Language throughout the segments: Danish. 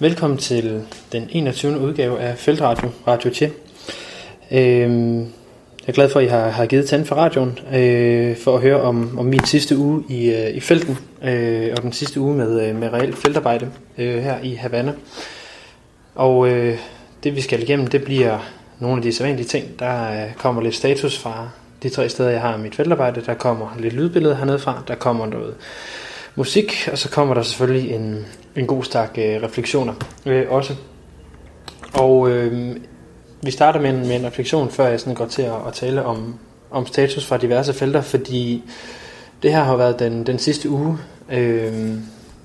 Velkommen til den 21. udgave af Feltradio, Radio Tje. Øhm, jeg er glad for, at I har, har givet tænd for radioen, øh, for at høre om, om min sidste uge i, øh, i felten, øh, og den sidste uge med, øh, med reelt feltarbejde øh, her i Havana. Og øh, det vi skal igennem, det bliver nogle af de sædvanlige ting. Der øh, kommer lidt status fra de tre steder, jeg har mit feltarbejde. Der kommer lidt lydbillede hernede fra, der kommer noget musik, og så kommer der selvfølgelig en, en god stak øh, refleksioner øh, også. Og øh, vi starter med en, med en refleksion, før jeg sådan går til at, at tale om, om status fra diverse felter, fordi det her har været den, den sidste uge øh,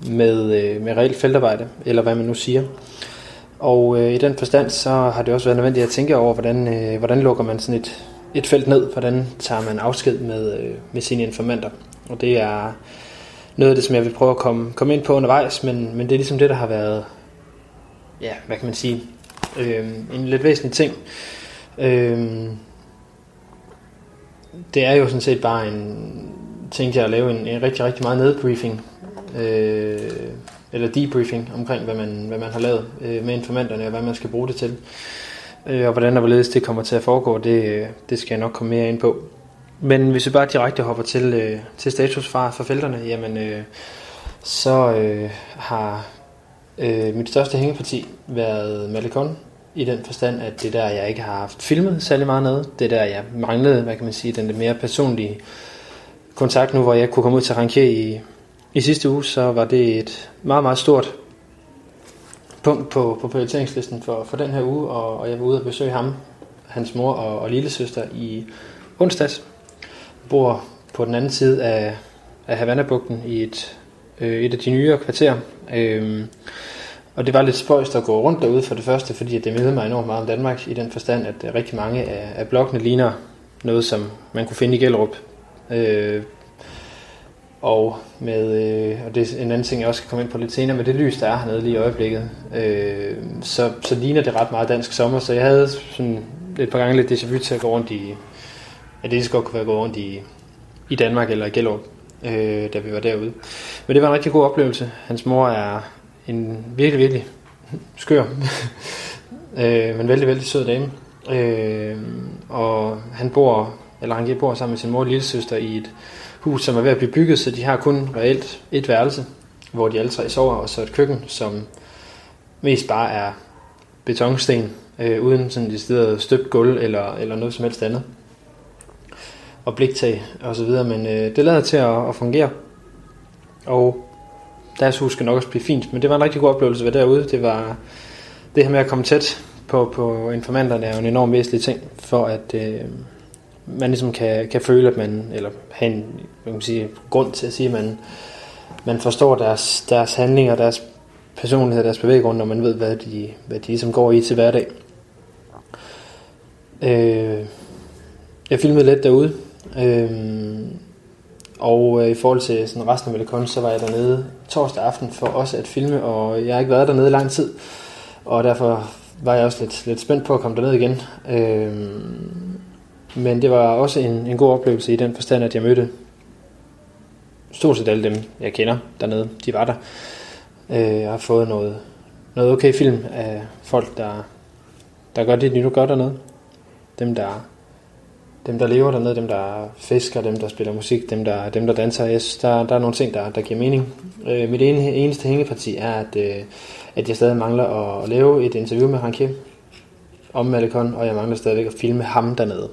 med, øh, med reelt feltarbejde, eller hvad man nu siger. Og øh, i den forstand, så har det også været nødvendigt at tænke over, hvordan, øh, hvordan lukker man sådan et, et felt ned, hvordan tager man afsked med, øh, med sine informanter. Og det er noget af det, som jeg vil prøve at komme, komme ind på undervejs, men, men det er ligesom det, der har været, ja, hvad kan man sige, øh, en lidt væsentlig ting. Øh, det er jo sådan set bare en, tænkte jeg at lave en, en rigtig, rigtig meget nedbriefing, øh, eller debriefing omkring, hvad man, hvad man har lavet øh, med informanterne, og hvad man skal bruge det til. Øh, og hvordan og hvorledes det kommer til at foregå, det, det skal jeg nok komme mere ind på. Men hvis vi bare direkte hopper til, øh, til status fra, fra felterne, jamen øh, så øh, har øh, mit største hængeparti været Malecon, i den forstand, at det der, jeg ikke har haft filmet særlig meget noget, det der, jeg manglede, hvad kan man sige, den mere personlige kontakt. Nu, hvor jeg kunne komme ud til Rankier i, i sidste uge, så var det et meget, meget stort punkt på, på prioriteringslisten for, for den her uge, og, og jeg var ude og besøge ham, hans mor og, og lille søster i onsdags, bor på den anden side af, af Havana-bugten i et, øh, et af de nyere kvarterer. Øhm, og det var lidt spøjst at gå rundt derude for det første, fordi det mindede mig enormt meget om Danmark i den forstand, at øh, rigtig mange af, af blokkene ligner noget, som man kunne finde i Gellerup. Øh, og med, øh, og det er en anden ting, jeg også skal komme ind på lidt senere, med det lys, der er hernede lige i øjeblikket, øh, så, så ligner det ret meget dansk sommer, så jeg havde sådan et par gange lidt déjà vu til at gå rundt i, at det godt kunne være gået rundt i, i Danmark eller i Gellerup, øh, da vi var derude. Men det var en rigtig god oplevelse. Hans mor er en virkelig, virkelig skør, øh, men vældig, vældig sød dame. Øh, og han bor, eller han bor sammen med sin mor og lille søster i et hus, som er ved at blive bygget, så de har kun reelt et værelse, hvor de alle tre sover, og så et køkken, som mest bare er betonsten, øh, uden sådan et sted støbt gulv eller, eller noget som helst andet og bliktag og så videre, men øh, det lader til at, at fungere. Og deres hus skal nok også blive fint, men det var en rigtig god oplevelse ved derude. Det var det her med at komme tæt på, på informanterne er jo en enorm væsentlig ting, for at øh, man ligesom kan, kan føle, at man, eller have en man kan sige, grund til at sige, at man, man forstår deres, deres handlinger, deres personlighed, deres bevæggrund, når man ved, hvad de, hvad de ligesom går i til hverdag. Øh, jeg filmede lidt derude, Øhm, og øh, i forhold til sådan resten af Melikon, så var jeg dernede torsdag aften for også at filme, og jeg har ikke været dernede i lang tid. Og derfor var jeg også lidt, lidt spændt på at komme derned igen. Øhm, men det var også en, en god oplevelse i den forstand, at jeg mødte stort set alle dem, jeg kender dernede. De var der. Øh, jeg har fået noget, noget okay film af folk, der, der gør det, de nu gør dernede. Dem, der dem, der lever dernede, dem, der fisker, dem, der spiller musik, dem, der, dem, der danser. Jeg der, der er nogle ting, der, der giver mening. Øh, mit ene, eneste hængeparti er, at, øh, at jeg stadig mangler at, at lave et interview med Hanke om Malekon, og jeg mangler stadigvæk at filme ham dernede.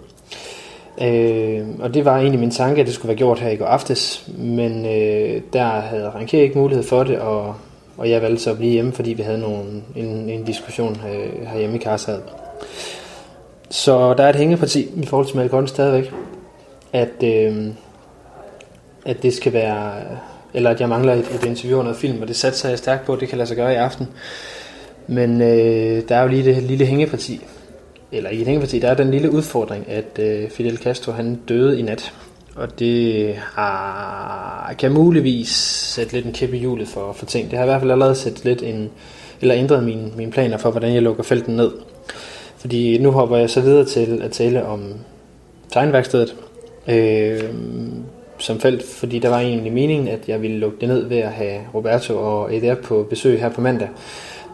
Øh, og det var egentlig min tanke, at det skulle være gjort her i går aftes, men øh, der havde Ranke ikke mulighed for det, og, og jeg valgte så at blive hjemme, fordi vi havde nogle, en, en diskussion øh, herhjemme i Karsad. Så der er et hængeparti i forhold til Malcolm stadigvæk, at, øh, at det skal være eller at jeg mangler et, et interview og noget film, og det satser jeg stærkt på, at det kan lade sig gøre i aften. Men øh, der er jo lige det lille hængeparti, eller ikke et hængeparti, der er den lille udfordring, at øh, Fidel Castro han døde i nat. Og det har, kan muligvis sætte lidt en kæppe i hjulet for, for ting. Det har i hvert fald allerede sat lidt en, eller ændret mine, mine planer for, hvordan jeg lukker felten ned. Fordi nu hopper jeg så videre til at tale om tegnværkstedet øh, som felt, fordi der var egentlig meningen, at jeg ville lukke det ned ved at have Roberto og Eder på besøg her på mandag.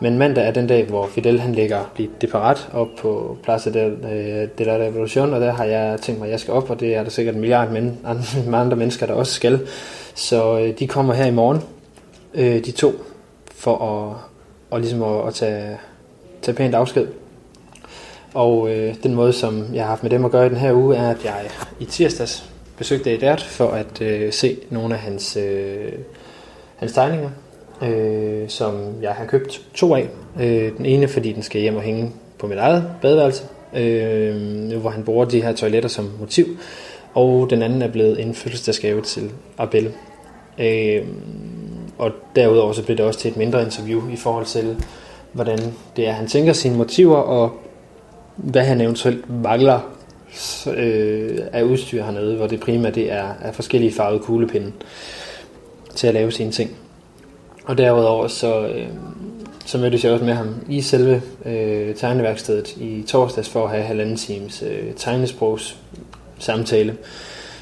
Men mandag er den dag, hvor Fidel han ligger blivet deparat op på Plaza de, øh, de la Revolution, og der har jeg tænkt mig, at jeg skal op, og det er der sikkert en milliard men, andre, mennesker, der også skal. Så øh, de kommer her i morgen, øh, de to, for at, og ligesom at, at tage, tage pænt afsked. Og øh, den måde, som jeg har haft med dem at gøre i den her uge, er, at jeg i tirsdags besøgte Edert for at øh, se nogle af hans, øh, hans tegninger øh, som jeg har købt to af. Øh, den ene, fordi den skal hjem og hænge på mit eget badeværelse, øh, hvor han bruger de her toiletter som motiv. Og den anden er blevet en fødselsdagsgave til Abel. Øh, og derudover så blev det også til et mindre interview i forhold til, hvordan det er, han tænker sine motiver, og hvad han eventuelt mangler øh, af udstyr hernede, hvor det primært det er, er forskellige farvede kuglepinde til at lave sine ting. Og derudover så, øh, så mødtes jeg også med ham i selve øh, tegneværkstedet i torsdags for at have halvanden times øh, tegnesprogs samtale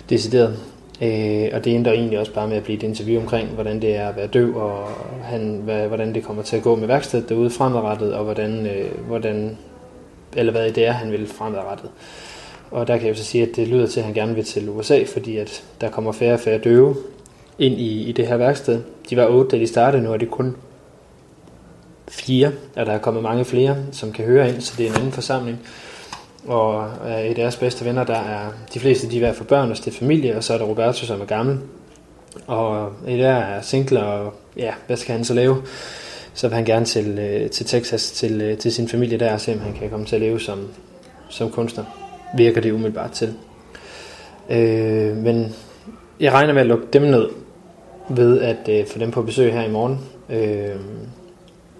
decideret. Øh, og det ender egentlig også bare med at blive et interview omkring, hvordan det er at være døv, og han, hvad, hvordan det kommer til at gå med værkstedet derude fremadrettet, og hvordan, øh, hvordan, eller hvad det er, han vil fremadrettet. Og der kan jeg så sige, at det lyder til, at han gerne vil til USA, fordi at der kommer færre og færre døve ind i, i det her værksted. De var otte, da de startede, nu er det kun fire, og der er kommet mange flere, som kan høre ind, så det er en anden forsamling. Og øh, af deres bedste venner, der er de fleste, de er for børn og familie, og så er der Roberto, som er gammel. Og øh, i der er single, og ja, hvad skal han så lave? Så vil han gerne til, øh, til Texas, til, øh, til sin familie der, og se om han kan komme til at leve som, som kunstner. Virker det umiddelbart til. Øh, men jeg regner med at lukke dem ned, ved at øh, få dem på besøg her i morgen. Øh,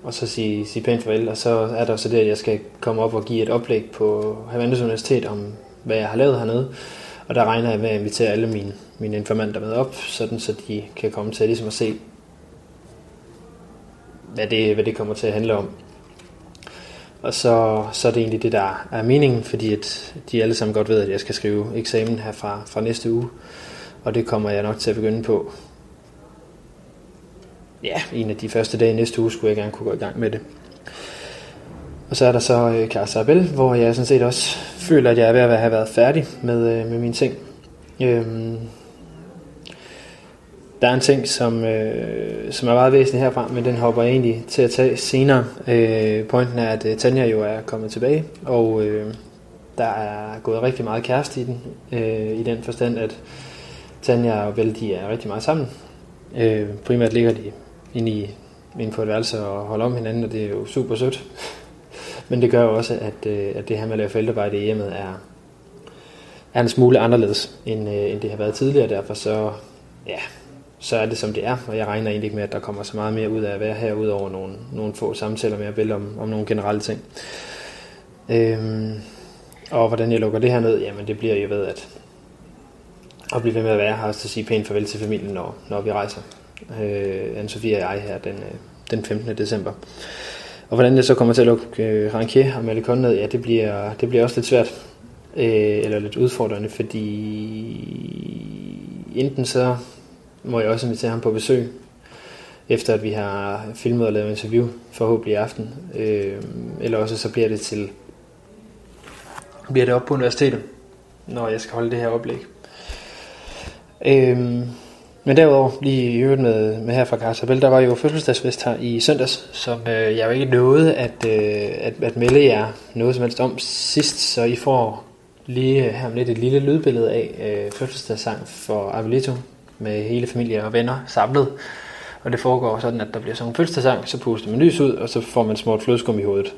og så sige, sige pænt farvel. Og så er der så det, at jeg skal komme op og give et oplæg på Havandes Universitet om, hvad jeg har lavet hernede. Og der regner jeg med at invitere alle mine, mine informanter med op, sådan så de kan komme til ligesom at se, hvad det, hvad det kommer til at handle om. Og så, så er det egentlig det, der er meningen, fordi at de alle sammen godt ved, at jeg skal skrive eksamen her fra, fra næste uge. Og det kommer jeg nok til at begynde på ja, en af de første dage næste uge skulle jeg gerne kunne gå i gang med det. Og så er der så øh, Casa Abel, hvor jeg sådan set også føler, at jeg er ved at have været færdig med, øh, med mine ting. Øhm, der er en ting, som, øh, som er meget væsentlig herfra, men den hopper jeg egentlig til at tage senere. Øh, pointen er, at øh, Tanja jo er kommet tilbage, og øh, der er gået rigtig meget kæreste i den, øh, i den forstand, at Tanja og Vel, de er rigtig meget sammen. Øh, primært ligger de ind, i, inde på et værelse og holder om hinanden, og det er jo super sødt. Men det gør jo også, at, øh, at det her med at lave feltarbejde i hjemmet er, er en smule anderledes, end, øh, end det har været tidligere. Derfor så, ja, så er det som det er, og jeg regner egentlig ikke med, at der kommer så meget mere ud af at være her, ud over nogle, nogle få samtaler med Abel om, om nogle generelle ting. Øhm, og hvordan jeg lukker det her ned, jamen det bliver jo ved at, at blive ved med at være her, og så sige pænt farvel til familien, når, når vi rejser øh, Anne-Sophie og jeg her den, øh, den 15. december. Og hvordan det så kommer til at lukke øh, Rankier og Malikon ned, ja, det bliver, det bliver også lidt svært, øh, eller lidt udfordrende, fordi enten så må jeg også invitere ham på besøg, efter at vi har filmet og lavet interview, forhåbentlig i aften. Øh, eller også så bliver det til bliver det op på universitetet, når jeg skal holde det her oplæg. Øh, men derudover, lige i øvrigt med, med her fra Karsabel, der var jo fødselsdagsfest her i søndags, som øh, jeg jo ikke nåede at, øh, at, at melde jer noget som helst om sidst, så I får lige her med lidt et lille lydbillede af øh, fødselsdagssang for Avelito med hele familie og venner samlet. Og det foregår sådan, at der bliver sådan en fødselsdagssang, så puster man lys ud, og så får man småt flødeskum i hovedet.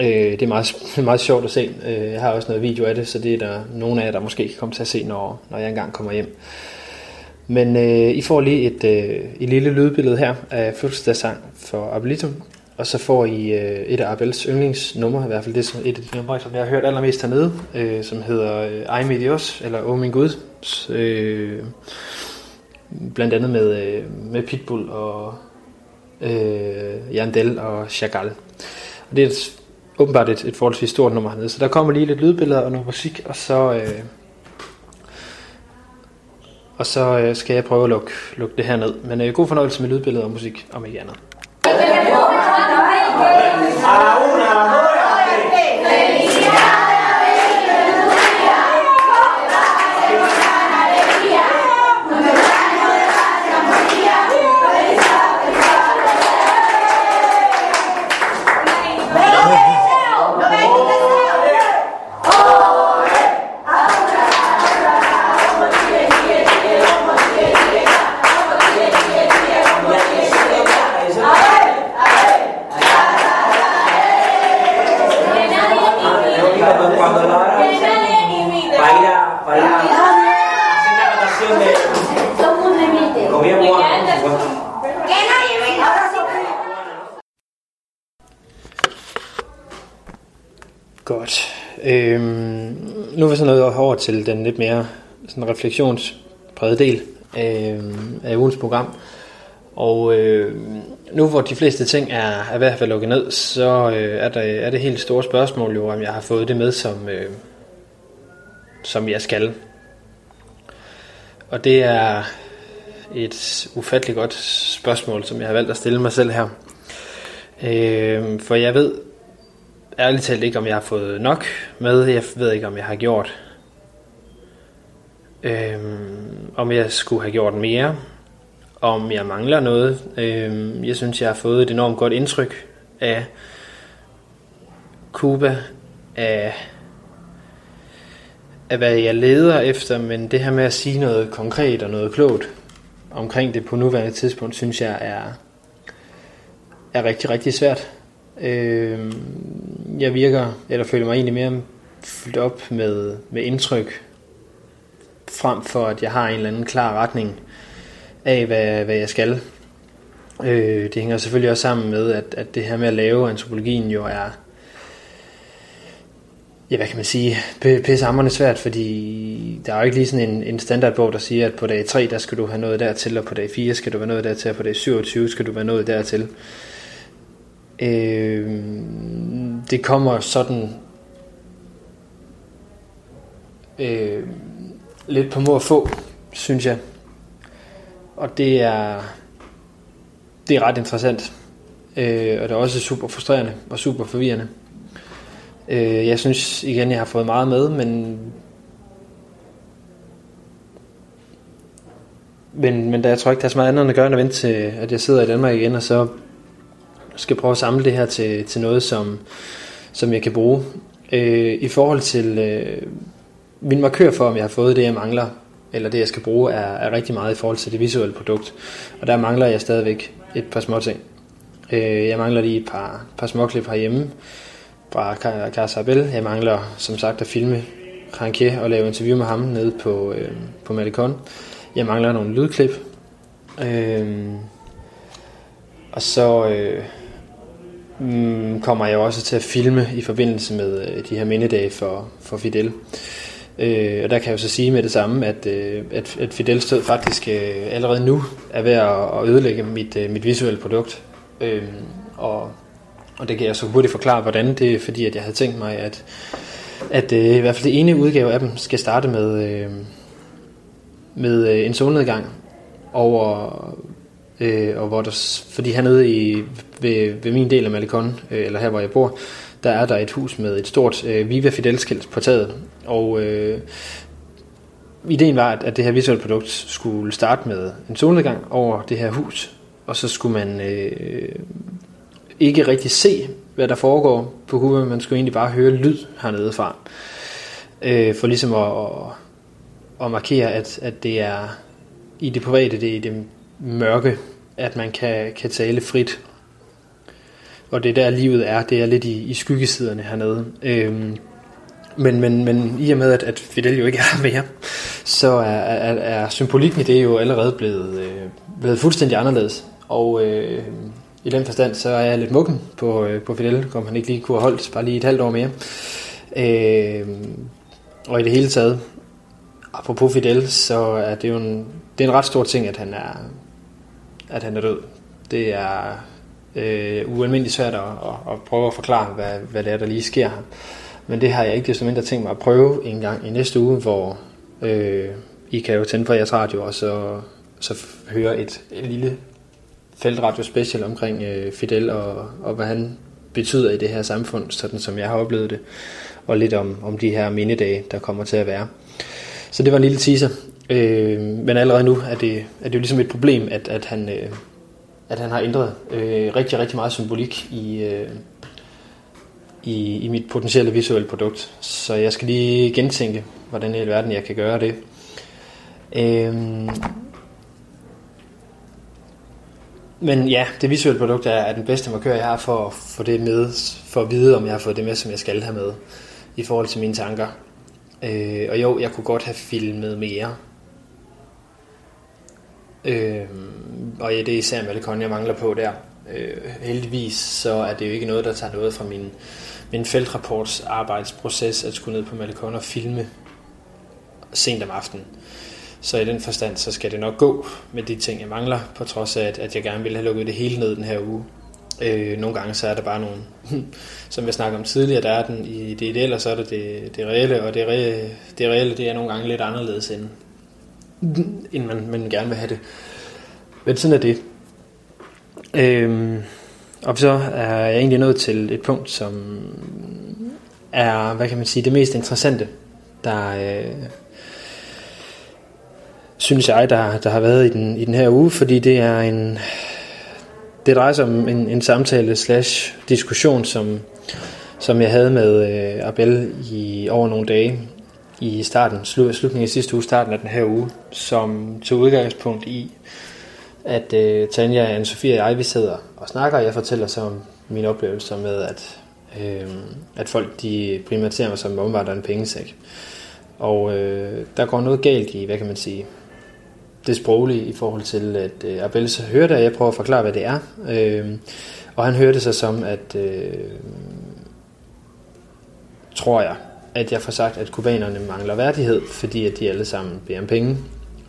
Øh, det er meget, meget sjovt at se. Øh, jeg har også noget video af det, så det er der nogle af jer, der måske kan komme til at se, når, når jeg engang kommer hjem. Men øh, I får lige et, øh, et lille lydbillede her af fødselsdagssang for Abelitum, og så får I øh, et af Abels yndlingsnumre, i hvert fald det er et af de numre, som jeg har hørt allermest hernede, øh, som hedder øh, Ej med Dios, eller Åh oh, min Gud, øh, blandt andet med, øh, med Pitbull og øh, Jandel og Chagall. Og det er et, åbenbart et, et forholdsvis stort nummer hernede, så der kommer lige lidt lydbilleder og noget musik, og så... Øh, og så øh, skal jeg prøve at lukke, lukke det her ned. Men øh, god fornøjelse med lydbilleder og musik, om ikke andet. cuando til den lidt mere sådan refleksionspræget del af, af ugens program. Og øh, nu hvor de fleste ting er, er i hvert fald lukket ned, så øh, er, der, er det helt store spørgsmål jo, om jeg har fået det med, som, øh, som jeg skal. Og det er et ufatteligt godt spørgsmål, som jeg har valgt at stille mig selv her. Øh, for jeg ved ærligt talt ikke, om jeg har fået nok med. Jeg ved ikke, om jeg har gjort. Øhm, om jeg skulle have gjort mere. Om jeg mangler noget. Øhm, jeg synes, jeg har fået et enormt godt indtryk af Cuba. Af, af hvad jeg leder efter. Men det her med at sige noget konkret og noget klogt omkring det på nuværende tidspunkt, synes jeg er, er rigtig, rigtig svært. Øh, jeg virker, eller føler mig egentlig mere fyldt op med, med indtryk, frem for at jeg har en eller anden klar retning af, hvad, hvad jeg skal. Øh, det hænger selvfølgelig også sammen med, at, at det her med at lave antropologien jo er, ja hvad kan man sige, pissehammerende svært, fordi der er jo ikke lige sådan en, en standardbog, der siger, at på dag 3, der skal du have noget dertil, og på dag 4 skal du være noget dertil, og på dag 27 skal du være noget dertil. Øh, det kommer sådan øh, lidt på må at få, synes jeg. Og det er, det er ret interessant. Øh, og det er også super frustrerende og super forvirrende. Øh, jeg synes igen, jeg har fået meget med, men men, men der, jeg tror ikke, der er så meget andet end at gøre, end at vente til, at jeg sidder i Danmark igen, og så skal prøve at samle det her til, til noget, som, som jeg kan bruge. Øh, I forhold til øh, min markør for, om jeg har fået det, jeg mangler, eller det, jeg skal bruge, er, er rigtig meget i forhold til det visuelle produkt. Og der mangler jeg stadigvæk et par små ting. Øh, jeg mangler lige et par, par småklip herhjemme fra Carl Jeg mangler, som sagt, at filme Rankier og lave interview med ham nede på, øh, på Malicon. Jeg mangler nogle lydklip. Øh, og så øh, mm, kommer jeg også til at filme i forbindelse med øh, de her mindedage for, for Fidel. Øh, og der kan jeg jo så sige med det samme, at, øh, at, at Fidel stød faktisk øh, allerede nu er ved at, at ødelægge mit, øh, mit visuelle produkt. Øh, og, og det kan jeg så hurtigt forklare, hvordan det er, fordi at jeg havde tænkt mig, at, at øh, i hvert fald det ene udgave af dem skal starte med, øh, med øh, en solnedgang over øh, og hvor der, fordi hernede i, ved, ved min del af Malikon, øh, eller her hvor jeg bor, der er der et hus med et stort øh, Viva Fidel-skilt på taget, og øh, ideen var, at, at det her visuelle produkt skulle starte med en solnedgang over det her hus, og så skulle man øh, ikke rigtig se, hvad der foregår på Cuba, man skulle egentlig bare høre lyd hernede fra, øh, for ligesom at, at, at markere, at, at det er i det private, det er i det mørke, at man kan, kan tale frit. Og det der livet er, det er lidt i, i skyggesiderne hernede. Øhm, Men, men, men i og med, at, at Fidel jo ikke er mere, så er, er, er symbolikken i det jo allerede blevet, øh, blevet fuldstændig anderledes. Og øh, i den forstand, så er jeg lidt mukken på, øh, på Fidel, om han ikke lige kunne have holdt bare lige et halvt år mere. Øh, og i det hele taget, apropos Fidel, så er det jo en, det er en ret stor ting, at han er, at han er død. Det er øh, ualmindeligt svært at, at, at prøve at forklare, hvad, hvad det er, der lige sker her. Men det har jeg ikke desto mindre tænkt mig at prøve en gang i næste uge, hvor øh, I kan jo tænde for jeres radio og så, så høre et, et lille feltradio special omkring øh, Fidel og, og hvad han betyder i det her samfund, sådan som jeg har oplevet det, og lidt om, om de her mindedage, der kommer til at være. Så det var en lille teaser. Øh, men allerede nu er det, er det jo ligesom et problem, at, at, han, øh, at han har ændret øh, rigtig, rigtig meget symbolik i, øh, i, i mit potentielle visuelle produkt. Så jeg skal lige gentænke, hvordan i verden jeg kan gøre det. Øh, men ja, det visuelle produkt er, er den bedste markør, jeg har for at få det med, for at vide, om jeg har fået det med, som jeg skal have med, i forhold til mine tanker. Øh, og jo, jeg kunne godt have filmet mere. Øh, og ja, det er især Malekon, jeg mangler på der. Øh, heldigvis så er det jo ikke noget, der tager noget fra min, min feltrapports arbejdsproces, at skulle ned på Malekon og filme sent om aftenen. Så i den forstand, så skal det nok gå med de ting, jeg mangler, på trods af, at, at jeg gerne vil have lukket det hele ned den her uge. Øh, nogle gange så er der bare nogle, som jeg snakkede om tidligere, der er den i det ideelle, og så er det det, det reelle, og det, re, det reelle, det er nogle gange lidt anderledes, end, end man, man gerne vil have det. Men sådan er det. Øhm, og så er jeg egentlig nået til et punkt, som er, hvad kan man sige, det mest interessante, der, øh, synes jeg, der, der har været i den, i den her uge, fordi det er en, det drejer sig om en, en samtale slash diskussion, som, som jeg havde med øh, Abel i over nogle dage i starten, slutningen af sidste uge, starten af den her uge, som tog udgangspunkt i, at øh, Tanja, anne Sofie og jeg, vi sidder og snakker, og jeg fortæller så om mine oplevelser med, at, øh, at folk de primært ser mig som omvandrer en pengesæk. Og øh, der går noget galt i, hvad kan man sige, det sproglige i forhold til, at øh, Abel så hører det, og jeg prøver at forklare, hvad det er. Øh, og han hørte sig som, at øh, tror jeg, at jeg får sagt, at kubanerne mangler værdighed, fordi at de alle sammen beder om penge,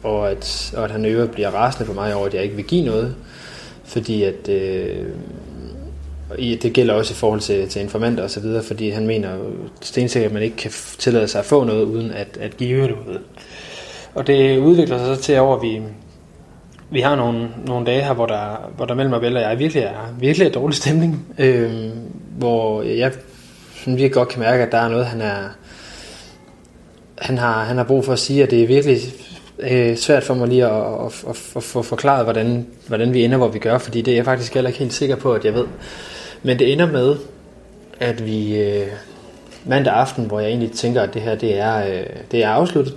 og at, og at han øver bliver rasende på mig over, at jeg ikke vil give noget, fordi at øh, det gælder også i forhold til, til informanter og så videre, fordi han mener stensikkert, at man ikke kan tillade sig at få noget, uden at, at give noget. Og det udvikler sig så til over, at vi, vi har nogle, nogle dage her, hvor der, hvor der mellem Abel og jeg virkelig er, virkelig er dårlig stemning. Øh, hvor jeg sådan virkelig godt kan mærke, at der er noget, han er han har, han har brug for at sige, at det er virkelig øh, svært for mig lige at, at, at, at få forklaret, hvordan, hvordan vi ender, hvor vi gør, fordi det er jeg faktisk heller ikke helt sikker på, at jeg ved. Men det ender med, at vi øh, mandag aften, hvor jeg egentlig tænker, at det her det er, øh, det er afsluttet,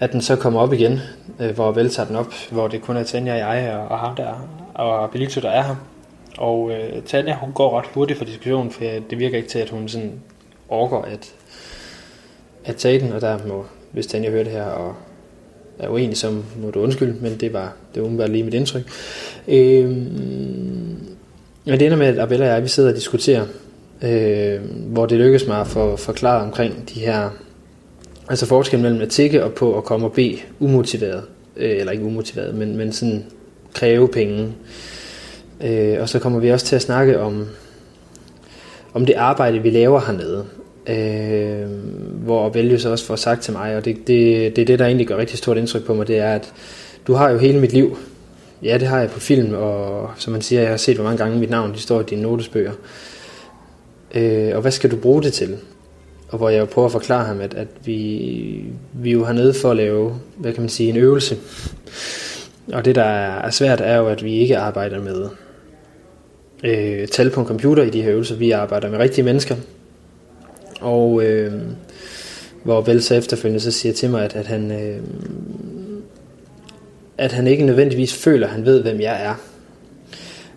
at den så kommer op igen, øh, hvor Vel tager den op, hvor det kun er Tanja og jeg og, og ham der, og Belito, der er her. Og øh, Tanja, hun går ret hurtigt for diskussionen, for det virker ikke til, at hun sådan orker at, at tage den, og der må, hvis Tanja hører det her og er uenig, så må du undskylde, men det var, det var umiddelbart lige mit indtryk. Øh, men det ender med, at Abella og jeg, vi sidder og diskuterer, øh, hvor det lykkes mig at få forklaret omkring de her Altså forskellen mellem at tikke og på at komme og bede umotiveret, øh, eller ikke umotiveret, men, men sådan kræve penge. Øh, Øh, og så kommer vi også til at snakke om, om det arbejde, vi laver hernede. Øh, hvor Velius også får sagt til mig, og det, det, det er det, der egentlig gør rigtig stort indtryk på mig, det er, at du har jo hele mit liv. Ja, det har jeg på film, og som man siger, jeg har set, hvor mange gange mit navn de står i dine notesbøger. Øh, og hvad skal du bruge det til? og hvor jeg jo prøver at forklare ham, at, at vi, vi er jo hernede for at lave, hvad kan man sige, en øvelse. Og det, der er svært, er jo, at vi ikke arbejder med øh, tal på en computer i de her øvelser. Vi arbejder med rigtige mennesker. Og øh, hvor Vel så efterfølgende så siger til mig, at, at han... Øh, at han ikke nødvendigvis føler, at han ved, hvem jeg er.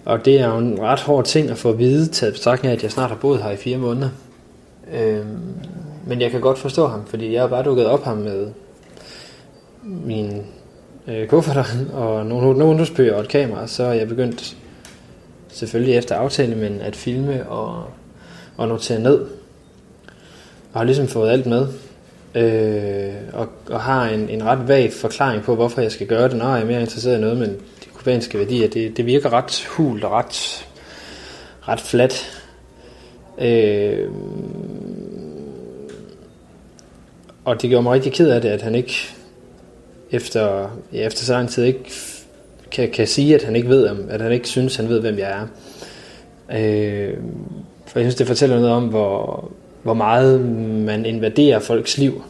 Og det er jo en ret hård ting at få at vide, taget betragtning af, at jeg snart har boet her i fire måneder. Øh, men jeg kan godt forstå ham, fordi jeg har bare dukket op ham med min øh, kufferter og nogle notesbøger og et kamera, så er jeg begyndt selvfølgelig efter aftale, men at filme og, og notere ned. Og har ligesom fået alt med. Øh, og, og har en, en ret vag forklaring på, hvorfor jeg skal gøre det, når jeg er mere interesseret i noget, men de kubanske værdier, det, det virker ret hult og ret, ret flat. Øh, og det gjorde mig rigtig ked af det, at han ikke efter, ja, efter så lang tid ikke kan, kan sige, at han ikke ved, at han ikke synes, han ved, hvem jeg er. Øh, for jeg synes, det fortæller noget om, hvor, hvor meget man invaderer folks liv,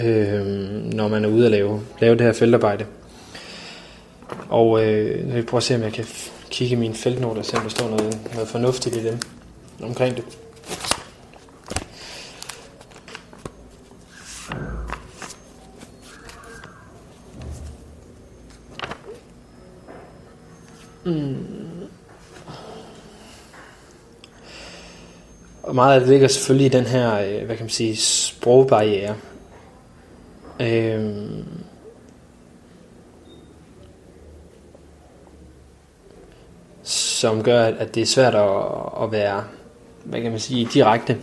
øh, når man er ude at lave, lave det her feltarbejde. Og øh, nu vil prøve at se, om jeg kan kigge i mine feltnoter og se, om der står noget, noget fornuftigt i dem omkring det. Mm. Og meget af det ligger selvfølgelig i den her, øh, hvad kan man sige, sprogbarriere. Øhm, som gør, at det er svært at, at være, hvad kan man sige, direkte.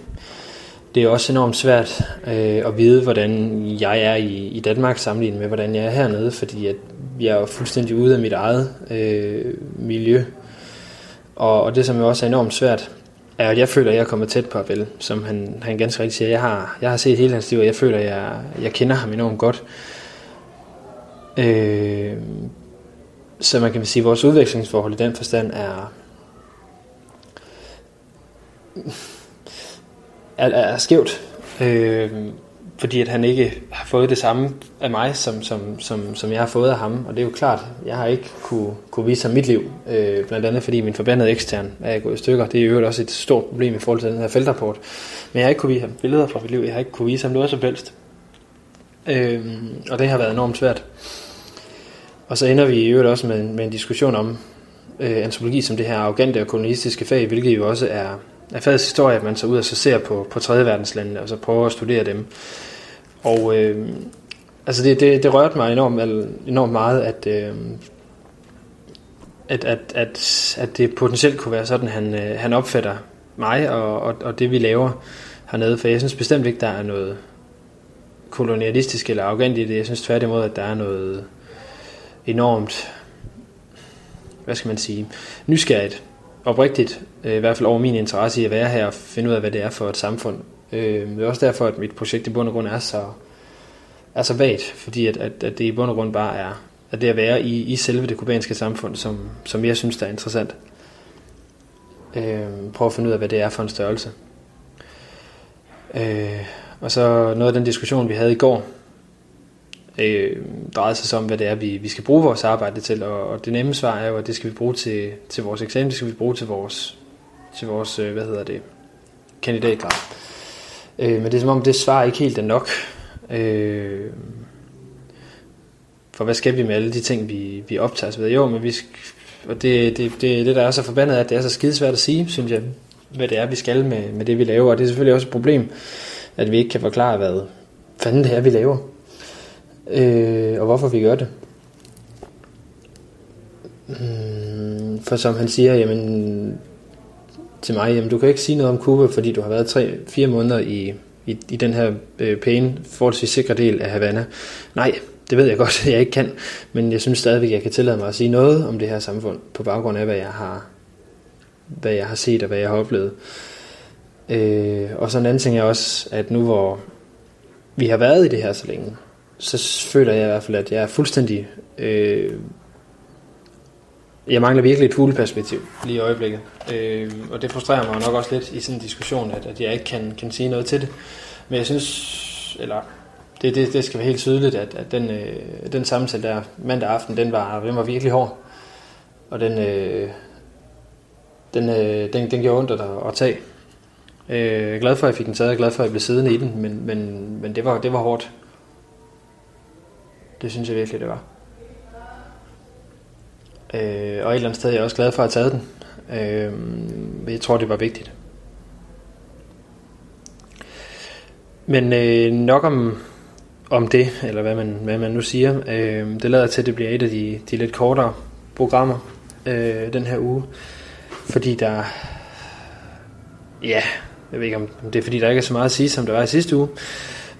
Det er også enormt svært øh, at vide, hvordan jeg er i, i Danmark sammenlignet med, hvordan jeg er hernede, fordi at jeg er fuldstændig ude af mit eget øh, miljø. Og, og det, som jo også er enormt svært, er, at jeg føler, at jeg er kommet tæt på Abel, som han, han ganske rigtigt siger. Jeg har, jeg har set hele hans liv, og jeg føler, at jeg, jeg kender ham enormt godt. Øh, så man kan sige, at vores udvekslingsforhold i den forstand er, er, er skævt. Øh, fordi at han ikke har fået det samme af mig, som, som, som, som jeg har fået af ham. Og det er jo klart, jeg har ikke kunne, kunne vise ham mit liv, øh, blandt andet fordi min forbandede ekstern er gået i stykker. Det er jo også et stort problem i forhold til den her feltrapport. Men jeg har ikke kunne vise ham billeder fra mit liv, jeg har ikke kunne vise ham noget som helst. Øh, og det har været enormt svært. Og så ender vi i øvrigt også med, med en diskussion om øh, antropologi som det her arrogante og kolonialistiske fag, hvilket jo også er, af fagets historie, at man så ud og så ser på, på tredje verdenslandene, og så prøver at studere dem. Og øh, altså det, det, det rørte mig enormt, enormt meget, at, øh, at, at, at, at det potentielt kunne være sådan, han, øh, han opfatter mig og, og, og det, vi laver hernede. For jeg synes bestemt ikke, der er noget kolonialistisk eller arrogant i det. Jeg synes tværtimod, at der er noget enormt, hvad skal man sige, nysgerrigt, oprigtigt, øh, i hvert fald over min interesse i at være her og finde ud af, hvad det er for et samfund. Øh, det er også derfor, at mit projekt i bund og grund er så, er så vagt, fordi at, at, at det i bund og grund bare er at det at være i, i selve det kubanske samfund, som, som jeg synes, der er interessant. Øh, prøve at finde ud af, hvad det er for en størrelse. Øh, og så noget af den diskussion, vi havde i går, øh, drejede sig om, hvad det er, vi, vi skal bruge vores arbejde til. Og, og det nemme svar er jo, at det skal vi bruge til, til vores eksamen, det skal vi bruge til vores, til vores øh, hvad hedder det, kandidatgrad. Øh, men det er som om, det svar ikke helt er nok. Øh, for hvad skal vi med alle de ting, vi, vi optager os ved? Jo, men vi skal, og det, det, det, det, der er så forbandet, at det er så skidesvært at sige, synes jeg, hvad det er, vi skal med, med det, vi laver. Og det er selvfølgelig også et problem, at vi ikke kan forklare, hvad fanden det er, vi laver øh, og hvorfor vi gør det. Hmm, for som han siger, jamen, til mig, jamen, du kan ikke sige noget om Cuba, fordi du har været 3-4 måneder i, i, i den her øh, pæne, forholdsvis sikre del af Havana. Nej, det ved jeg godt, jeg ikke kan, men jeg synes stadigvæk, jeg kan tillade mig at sige noget om det her samfund, på baggrund af, hvad jeg har, hvad jeg har set og hvad jeg har oplevet. Øh, og så en anden ting er også, at nu hvor vi har været i det her så længe, så føler jeg i hvert fald, at jeg er fuldstændig... Øh, jeg mangler virkelig et fugleperspektiv lige i øjeblikket. Øh, og det frustrerer mig nok også lidt i sådan en diskussion, at, at jeg ikke kan, kan sige noget til det. Men jeg synes, eller det, det, det skal være helt tydeligt, at, at den, øh, den samtale der mandag aften, den var, den var virkelig hård. Og den, øh, den, øh, den, den gjorde ondt at, at tage. Øh, jeg er glad for, at jeg fik den taget, jeg er glad for, at jeg blev siddende i den, men, men, men det, var, det var hårdt. Det synes jeg virkelig, det var. Øh, og et eller andet sted er jeg også glad for at have taget den. Øh, jeg tror, det var vigtigt. Men øh, nok om, om det, eller hvad man, hvad man nu siger. Øh, det lader til, at det bliver et af de, de lidt kortere programmer øh, den her uge. Fordi der... Ja, jeg ved ikke om det er fordi, der ikke er så meget at sige, som der var i sidste uge.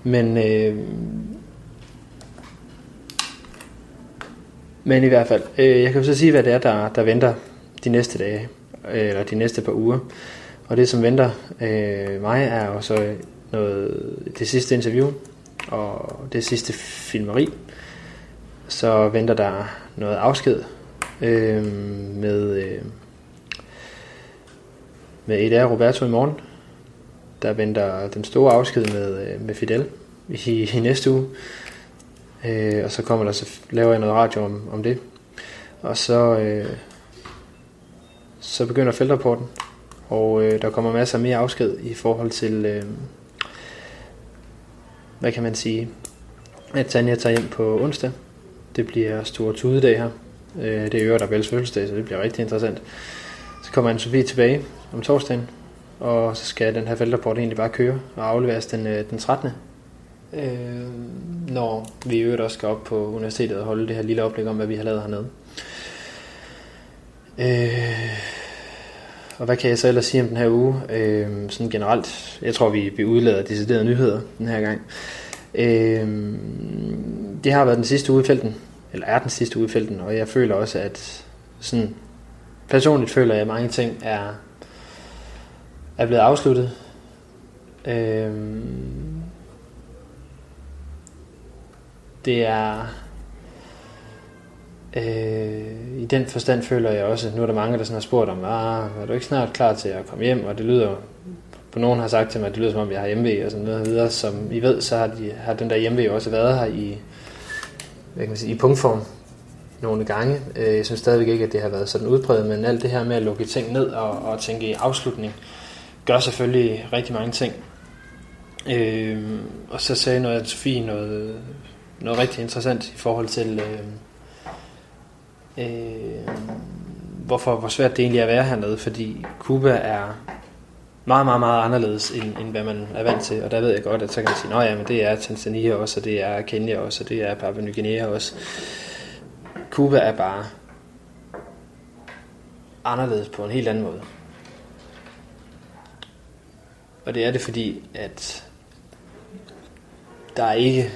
Men... Øh, men i hvert fald, øh, jeg kan jo så sige, hvad det er, der, der venter de næste dage, øh, eller de næste par uger. Og det, som venter øh, mig, er jo så noget, det sidste interview, og det sidste filmeri. Så venter der noget afsked øh, med, øh, med Eda Roberto i morgen. Der venter den store afsked med, øh, med Fidel i, i næste uge. Øh, og så kommer der så laver jeg noget radio om, om det. Og så, øh, så begynder feltrapporten. Og øh, der kommer masser af mere afsked i forhold til, øh, hvad kan man sige, at Tanja tager hjem på onsdag. Det bliver stor tudedag her. Øh, det er øvrigt der Belles fødselsdag, så det bliver rigtig interessant. Så kommer anne Sofie tilbage om torsdagen, og så skal den her feltrapport egentlig bare køre og afleveres den, øh, den 13. Øh, når vi i øvrigt også skal op på universitetet og holde det her lille oplæg om, hvad vi har lavet hernede. Øh, og hvad kan jeg så ellers sige om den her uge? Øh, sådan generelt, jeg tror, vi, vi udlader deciderede nyheder den her gang. Øh, det har været den sidste uge i felten, eller er den sidste uge i felten, og jeg føler også, at sådan, personligt føler jeg, at mange ting er, er blevet afsluttet. Øh, det er Øh, I den forstand føler jeg også, nu er der mange, der sådan har spurgt om, ah, er du ikke snart klar til at komme hjem? Og det lyder, på nogen har sagt til mig, at det lyder som om, jeg har hjemme og sådan noget videre. Som I ved, så har, de, har den der hjemme også været her i, hvad kan man sige, i punktform nogle gange. Øh, jeg synes stadigvæk ikke, at det har været sådan udbredt, men alt det her med at lukke ting ned og, og tænke i afslutning, gør selvfølgelig rigtig mange ting. Øh, og så sagde noget, Sofie noget, noget rigtig interessant i forhold til... Øh, øh, hvorfor, hvor svært det egentlig er at være hernede, fordi Cuba er meget, meget, meget anderledes, end, end hvad man er vant til. Og der ved jeg godt, at så kan man sige, at ja, men det er Tanzania også, og det er Kenya også, og det er Papua Ny Guinea også. Cuba er bare anderledes på en helt anden måde. Og det er det fordi, at der er ikke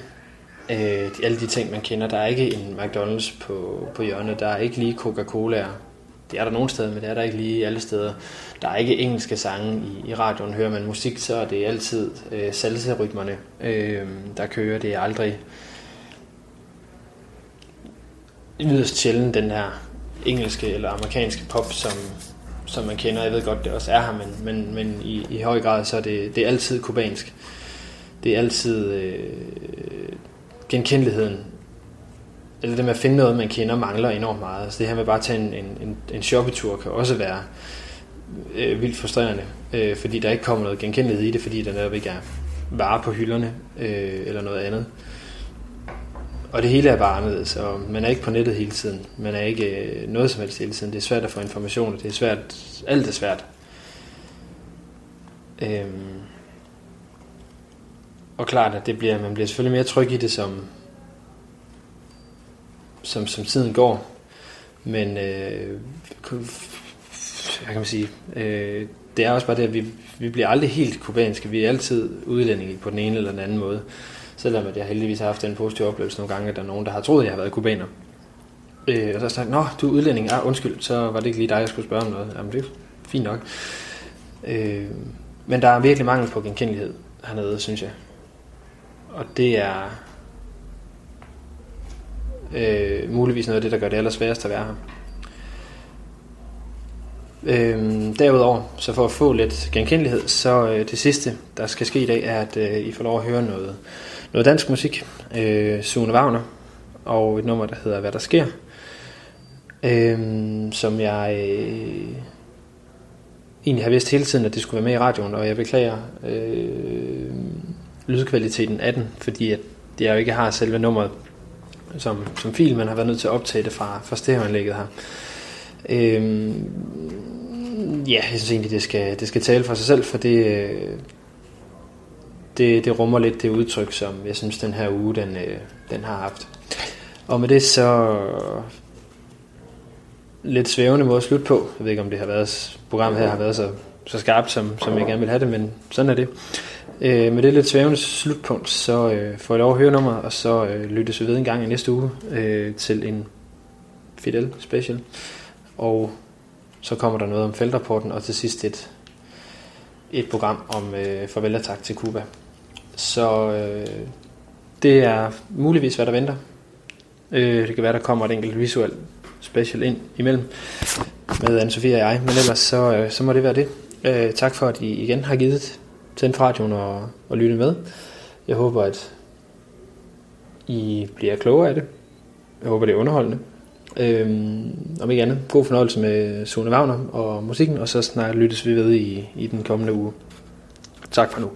øh, alle de ting, man kender. Der er ikke en McDonald's på, på hjørnet. Der er ikke lige Coca-Cola. Det er der nogle steder, men det er der ikke lige alle steder. Der er ikke engelske sange i, i radioen. Hører man musik, så er det altid øh, salsa-rytmerne, øh, der kører. Det er aldrig yderst sjældent den her engelske eller amerikanske pop, som, som man kender. Jeg ved godt, det også er her, men, men, men i, i høj grad så er det, det er altid kubansk. Det er altid øh, genkendeligheden, eller det med at finde noget, man kender, mangler enormt meget. Altså det her med bare at tage en, en, en en shoppetur kan også være øh, vildt frustrerende, øh, fordi der ikke kommer noget genkendelighed i det, fordi der netop ikke er varer på hylderne øh, eller noget andet. Og det hele er bare anderledes, og man er ikke på nettet hele tiden. Man er ikke øh, noget som helst hele tiden. Det er svært at få information, det er svært, alt er svært. Øhm, og klart, at det bliver, man bliver selvfølgelig mere tryg i det, som, som, som tiden går. Men øh, hvad kan man sige, øh, det er også bare det, at vi, vi bliver aldrig helt kubanske. Vi er altid udlændinge på den ene eller den anden måde. Selvom at jeg heldigvis har haft en positiv oplevelse nogle gange, at der er nogen, der har troet, at jeg har været kubaner. Øh, og så har jeg sagt, nå, du er udlænding. Ah, undskyld, så var det ikke lige dig, jeg skulle spørge om noget. Jamen, det er fint nok. Øh, men der er virkelig mangel på genkendelighed hernede, synes jeg. Og det er øh, muligvis noget af det, der gør det allersværest at være her. Øhm, derudover, så for at få lidt genkendelighed, så øh, det sidste, der skal ske i dag, er, at øh, I får lov at høre noget, noget dansk musik. Øh, Sune Wagner og et nummer, der hedder Hvad der sker. Øh, som jeg øh, egentlig har vidst hele tiden, at det skulle være med i radioen, og jeg beklager øh, lydkvaliteten af den, fordi at jeg jo ikke har selve nummeret som, som fil, man har været nødt til at optage det fra, fra stereoanlægget her. Øhm, ja, jeg synes egentlig, det skal, det skal tale for sig selv, for det, øh, det, det rummer lidt det udtryk, som jeg synes, den her uge, den, øh, den har haft. Og med det så lidt svævende måde at slutte på. Jeg ved ikke, om det har været, programmet her har været så, så skarpt, som, som jeg gerne vil have det, men sådan er det. Øh, med det lidt svævende slutpunkt, så øh, får jeg lov at høre nummer, og så øh, lyttes vi ved en gang i næste uge øh, til en Fidel special. Og så kommer der noget om feltrapporten, og til sidst et, et program om øh, tak til Cuba. Så øh, det er muligvis, hvad der venter. Øh, det kan være, der kommer et enkelt visuelt special ind imellem med anne Sofie og jeg, men ellers så, øh, så må det være det. Øh, tak for, at I igen har givet tændt radioen og, og lytte med. Jeg håber, at I bliver klogere af det. Jeg håber, det er underholdende. Øhm, om ikke andet, god fornøjelse med Sune Wagner og musikken, og så snart lyttes vi ved i, i den kommende uge. Tak for nu.